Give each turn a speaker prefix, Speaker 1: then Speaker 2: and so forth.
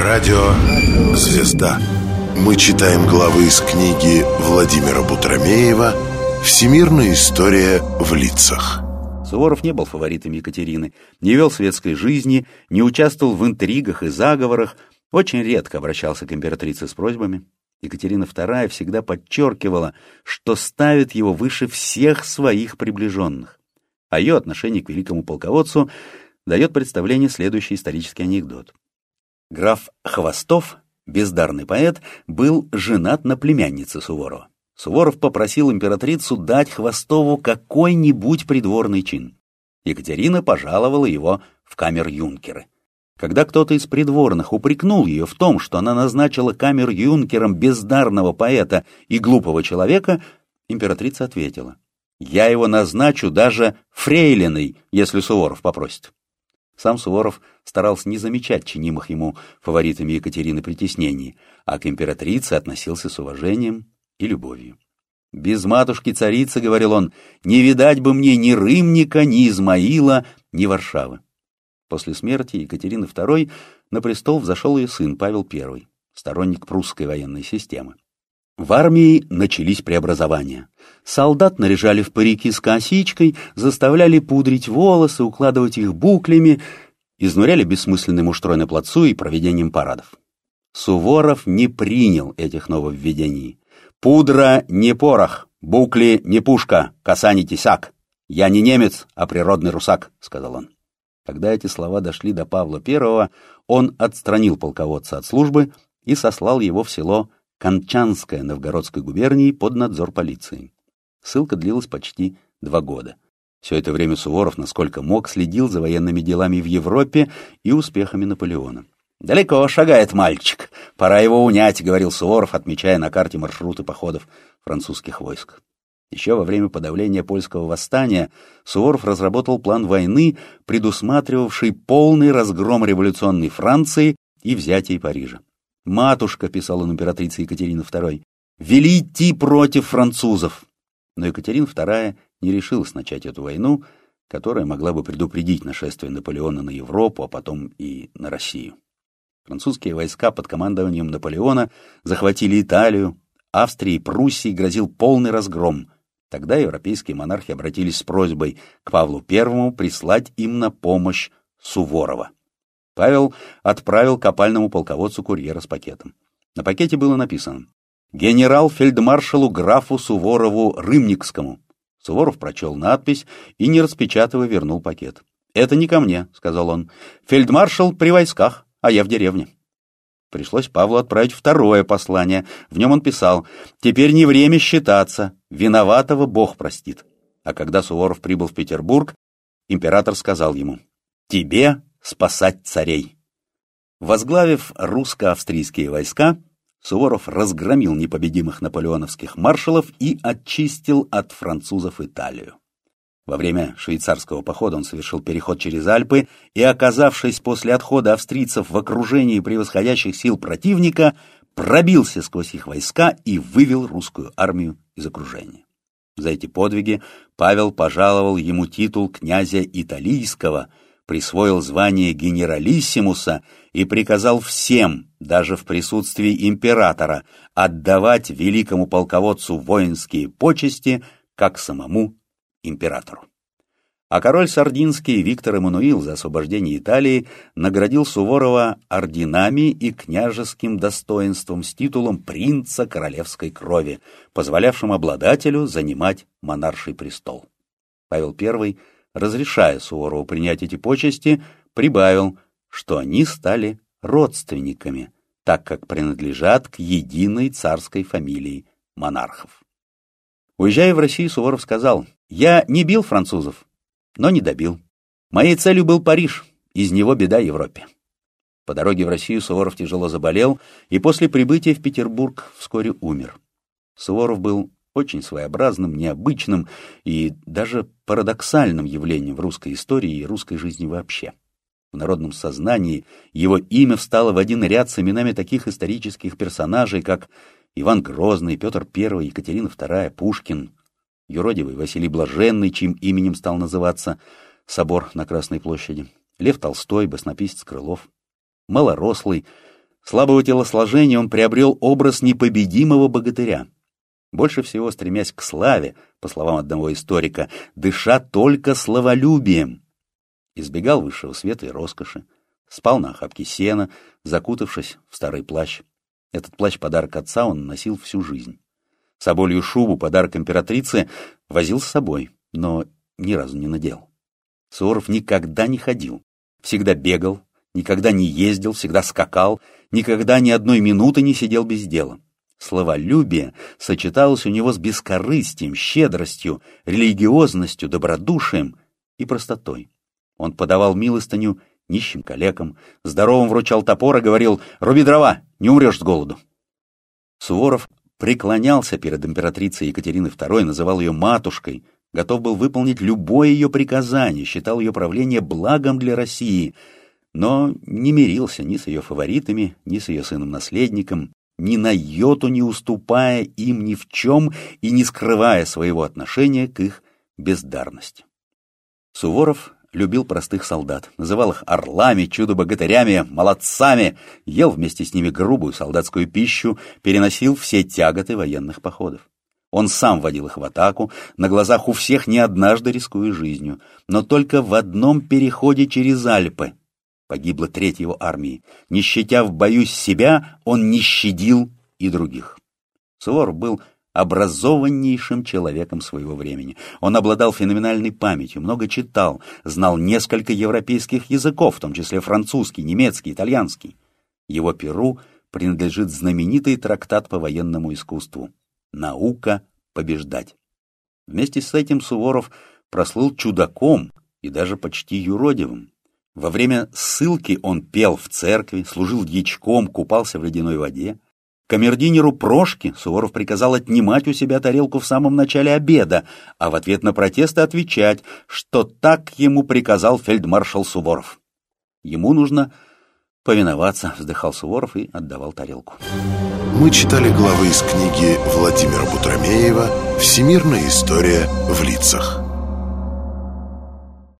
Speaker 1: Радио «Звезда». Мы читаем главы из книги Владимира Бутромеева «Всемирная история в лицах».
Speaker 2: Суворов не был фаворитом Екатерины, не вел светской жизни, не участвовал в интригах и заговорах, очень редко обращался к императрице с просьбами. Екатерина II всегда подчеркивала, что ставит его выше всех своих приближенных. А ее отношение к великому полководцу дает представление следующий исторический анекдот. Граф Хвостов, бездарный поэт, был женат на племяннице Суворова. Суворов попросил императрицу дать Хвостову какой-нибудь придворный чин. Екатерина пожаловала его в камер-юнкеры. Когда кто-то из придворных упрекнул ее в том, что она назначила камер-юнкером бездарного поэта и глупого человека, императрица ответила, «Я его назначу даже фрейлиной, если Суворов попросит». Сам Суворов старался не замечать чинимых ему фаворитами Екатерины притеснений, а к императрице относился с уважением и любовью. «Без матушки-царицы, — говорил он, — не видать бы мне ни Рымника, ни Измаила, ни Варшавы». После смерти Екатерины II на престол взошел ее сын Павел I, сторонник прусской военной системы. В армии начались преобразования. Солдат наряжали в парики с косичкой, заставляли пудрить волосы, укладывать их буклями, изнуряли бессмысленным муштрой на плацу и проведением парадов. Суворов не принял этих нововведений. «Пудра не порох, букли не пушка, коса не тесак. Я не немец, а природный русак», — сказал он. Когда эти слова дошли до Павла I, он отстранил полководца от службы и сослал его в село Кончанская Новгородской губернии под надзор полиции. Ссылка длилась почти два года. Все это время Суворов, насколько мог, следил за военными делами в Европе и успехами Наполеона. «Далеко шагает мальчик. Пора его унять», — говорил Суворов, отмечая на карте маршруты походов французских войск. Еще во время подавления польского восстания Суворов разработал план войны, предусматривавший полный разгром революционной Франции и взятие Парижа. «Матушка», — писал он императрице Екатерины II, — «вели идти против французов». Но Екатерина II не решилась начать эту войну, которая могла бы предупредить нашествие Наполеона на Европу, а потом и на Россию. Французские войска под командованием Наполеона захватили Италию, Австрии и Пруссии грозил полный разгром. Тогда европейские монархи обратились с просьбой к Павлу I прислать им на помощь Суворова. Павел отправил копальному полководцу курьера с пакетом. На пакете было написано «Генерал-фельдмаршалу графу Суворову Рымникскому». Суворов прочел надпись и, не распечатывая, вернул пакет. «Это не ко мне», — сказал он. «Фельдмаршал при войсках, а я в деревне». Пришлось Павлу отправить второе послание. В нем он писал «Теперь не время считаться, виноватого Бог простит». А когда Суворов прибыл в Петербург, император сказал ему «Тебе спасать царей. Возглавив русско-австрийские войска, Суворов разгромил непобедимых наполеоновских маршалов и очистил от французов Италию. Во время швейцарского похода он совершил переход через Альпы и, оказавшись после отхода австрийцев в окружении превосходящих сил противника, пробился сквозь их войска и вывел русскую армию из окружения. За эти подвиги Павел пожаловал ему титул князя Италийского – присвоил звание генералиссимуса и приказал всем, даже в присутствии императора, отдавать великому полководцу воинские почести, как самому императору. А король Сардинский Виктор Эммануил за освобождение Италии наградил Суворова орденами и княжеским достоинством с титулом принца королевской крови, позволявшим обладателю занимать монарший престол. Павел I разрешая Суворову принять эти почести, прибавил, что они стали родственниками, так как принадлежат к единой царской фамилии монархов. Уезжая в Россию, Суворов сказал, «Я не бил французов, но не добил. Моей целью был Париж, из него беда Европе». По дороге в Россию Суворов тяжело заболел и после прибытия в Петербург вскоре умер. Суворов был очень своеобразным, необычным и даже парадоксальным явлением в русской истории и русской жизни вообще. В народном сознании его имя встало в один ряд с именами таких исторических персонажей, как Иван Грозный, Петр I, Екатерина II, Пушкин, юродивый Василий Блаженный, чьим именем стал называться собор на Красной площади, Лев Толстой, баснописец Крылов, малорослый, Слабого телосложения он приобрел образ непобедимого богатыря. Больше всего стремясь к славе, по словам одного историка, дыша только словолюбием. Избегал высшего света и роскоши, спал на охапке сена, закутавшись в старый плащ. Этот плащ — подарок отца, он носил всю жизнь. Соболью шубу, подарок императрицы, возил с собой, но ни разу не надел. Суворов никогда не ходил, всегда бегал, никогда не ездил, всегда скакал, никогда ни одной минуты не сидел без дела. Словолюбие сочеталось у него с бескорыстием, щедростью, религиозностью, добродушием и простотой. Он подавал милостыню нищим калекам, здоровым вручал топор и говорил «Руби дрова, не умрешь с голоду». Суворов преклонялся перед императрицей Екатериной II, называл ее матушкой, готов был выполнить любое ее приказание, считал ее правление благом для России, но не мирился ни с ее фаворитами, ни с ее сыном-наследником, ни на йоту не уступая им ни в чем и не скрывая своего отношения к их бездарности. Суворов любил простых солдат, называл их орлами, чудо-богатырями, молодцами, ел вместе с ними грубую солдатскую пищу, переносил все тяготы военных походов. Он сам водил их в атаку, на глазах у всех не однажды рискуя жизнью, но только в одном переходе через Альпы Погибла треть его армии. Не щадя в бою себя, он не щадил и других. Суворов был образованнейшим человеком своего времени. Он обладал феноменальной памятью, много читал, знал несколько европейских языков, в том числе французский, немецкий, итальянский. Его перу принадлежит знаменитый трактат по военному искусству «Наука побеждать». Вместе с этим Суворов прослыл чудаком и даже почти юродивым. Во время ссылки он пел в церкви, служил дьячком, купался в ледяной воде. Камердинеру Прошке Суворов приказал отнимать у себя тарелку в самом начале обеда, а в ответ на протесты отвечать, что так ему приказал фельдмаршал Суворов. Ему нужно повиноваться, вздыхал Суворов и отдавал тарелку.
Speaker 1: Мы читали главы из книги Владимира Бутромеева «Всемирная история в лицах».